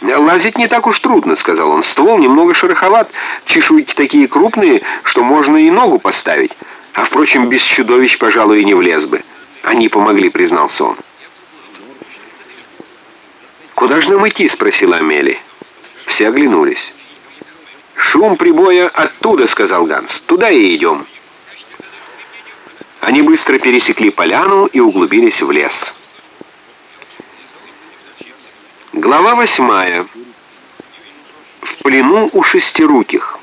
«Лазить не так уж трудно», — сказал он. «Ствол немного шероховат, чешуйки такие крупные, что можно и ногу поставить. А, впрочем, без чудовищ, пожалуй, и не влез бы. Они помогли», — признался он. «Куда же нам идти?» — спросила Амели. Все оглянулись. «Шум прибоя оттуда», — сказал Ганс. «Туда и идем». Они быстро пересекли поляну и углубились в лес. Глава восьмая. В плену у шестируких.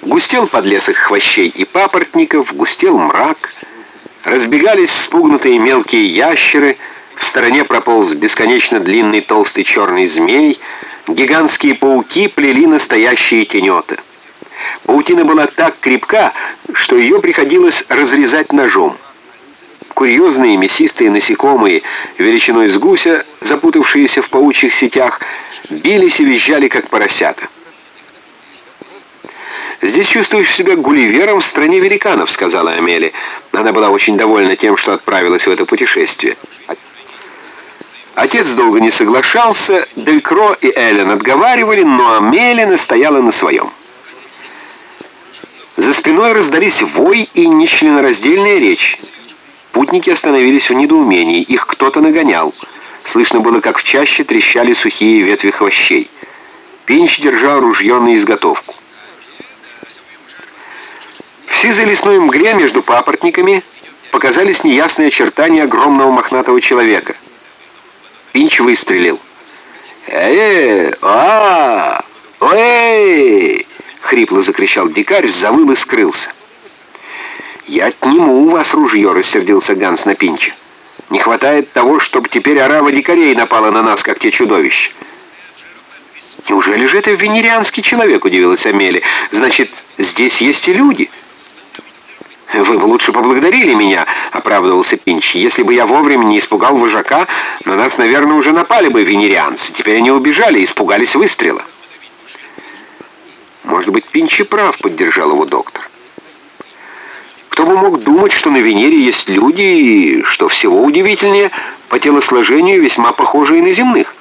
Густел подлесок хвощей и папоротников, густел мрак. Разбегались спугнутые мелкие ящеры, в стороне прополз бесконечно длинный толстый черный змей, гигантские пауки плели настоящие тенета. Паутина была так крепка, что ее приходилось разрезать ножом. Курьезные мясистые насекомые, величиной с гуся, запутавшиеся в паучьих сетях, бились и визжали, как поросята. «Здесь чувствуешь себя гулливером в стране великанов», — сказала Амели. Она была очень довольна тем, что отправилась в это путешествие. Отец долго не соглашался, Делькро и Эллен отговаривали, но Амели настояла на своем. За спиной раздались вой и нечленораздельная речь. Путники остановились в недоумении, их кто-то нагонял. Слышно было, как в чаще трещали сухие ветви хвощей. Пинч держал ружье на изготовку. В сизой лесной мгле между папоротниками показались неясные очертания огромного мохнатого человека. Пинч выстрелил. «Э-э! а Эй!» — хрипло закричал дикарь, завыл и скрылся. «Я отниму у вас ружье», — рассердился Ганс на Пинча. «Не хватает того, чтобы теперь орава дикарей напала на нас, как те чудовища». «Неужели же это венерианский человек?» — удивилась Амели. «Значит, здесь есть и люди». «Вы бы лучше поблагодарили меня», — оправдывался Пинч. «Если бы я вовремя не испугал вожака, на нас, наверное, уже напали бы венерианцы. Теперь они убежали испугались выстрела». «Может быть, Пинч и прав», — поддержал его доктор. Кто бы мог думать, что на Венере есть люди, и, что всего удивительнее, по телосложению весьма похожие на земных.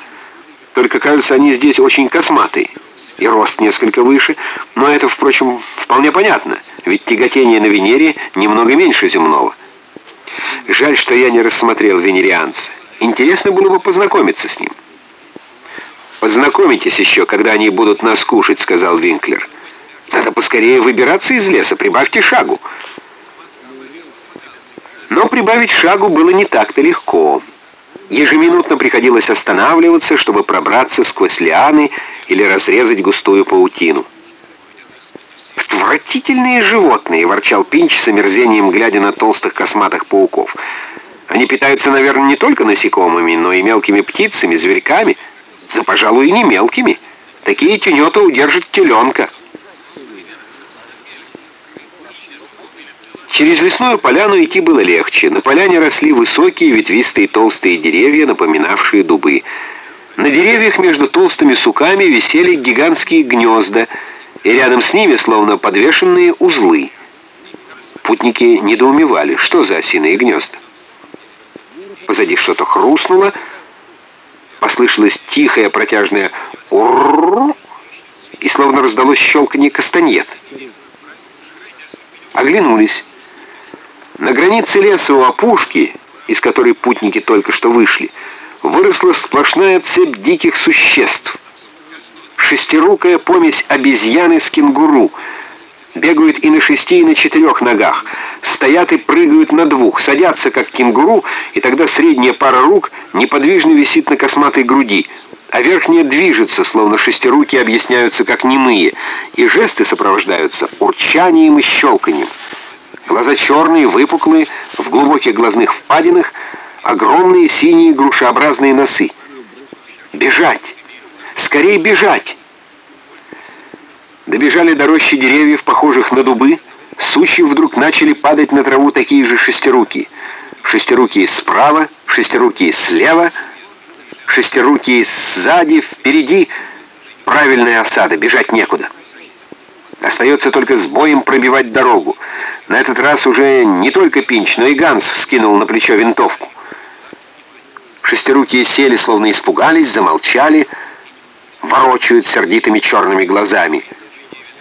Только, кажется, они здесь очень косматые, и рост несколько выше, но это, впрочем, вполне понятно, ведь тяготение на Венере немного меньше земного. Жаль, что я не рассмотрел венерианца. Интересно было бы познакомиться с ним. «Познакомитесь еще, когда они будут нас кушать», — сказал Винклер. «Надо поскорее выбираться из леса, прибавьте шагу». Но прибавить шагу было не так-то легко. Ежеминутно приходилось останавливаться, чтобы пробраться сквозь лианы или разрезать густую паутину. «Отвратительные животные!» — ворчал Пинч с омерзением, глядя на толстых косматых пауков. «Они питаются, наверное, не только насекомыми, но и мелкими птицами, зверьками. Ну, пожалуй, и не мелкими. Такие тюнета удержат теленка». Через лесную поляну идти было легче. На поляне росли высокие, ветвистые, толстые деревья, напоминавшие дубы. На деревьях между толстыми суками висели гигантские гнезда, и рядом с ними словно подвешенные узлы. Путники недоумевали, что за осиные гнезда. Позади что-то хрустнуло, послышалось тихое протяжное «уррррр», и словно раздалось щелканье кастаньет. Оглянулись. На границе леса у опушки, из которой путники только что вышли, выросла сплошная цепь диких существ. Шестирукая помесь обезьяны с кенгуру. Бегают и на шести, и на четырех ногах. Стоят и прыгают на двух, садятся как кенгуру, и тогда средняя пара рук неподвижно висит на косматой груди, а верхняя движется, словно шестируки объясняются как немые, и жесты сопровождаются урчанием и щелканием. Глаза черные, выпуклые, в глубоких глазных впадинах, огромные синие грушеобразные носы. Бежать! Скорее бежать! Добежали до рощи деревьев, похожих на дубы. Сучьи вдруг начали падать на траву такие же шестеруки. Шестеруки справа, шестеруки слева, шестеруки сзади, впереди. Правильная осада, бежать некуда. Остается только с боем пробивать дорогу. На этот раз уже не только Пинч, но и Ганс вскинул на плечо винтовку. Шестирукие сели, словно испугались, замолчали, ворочают сердитыми черными глазами —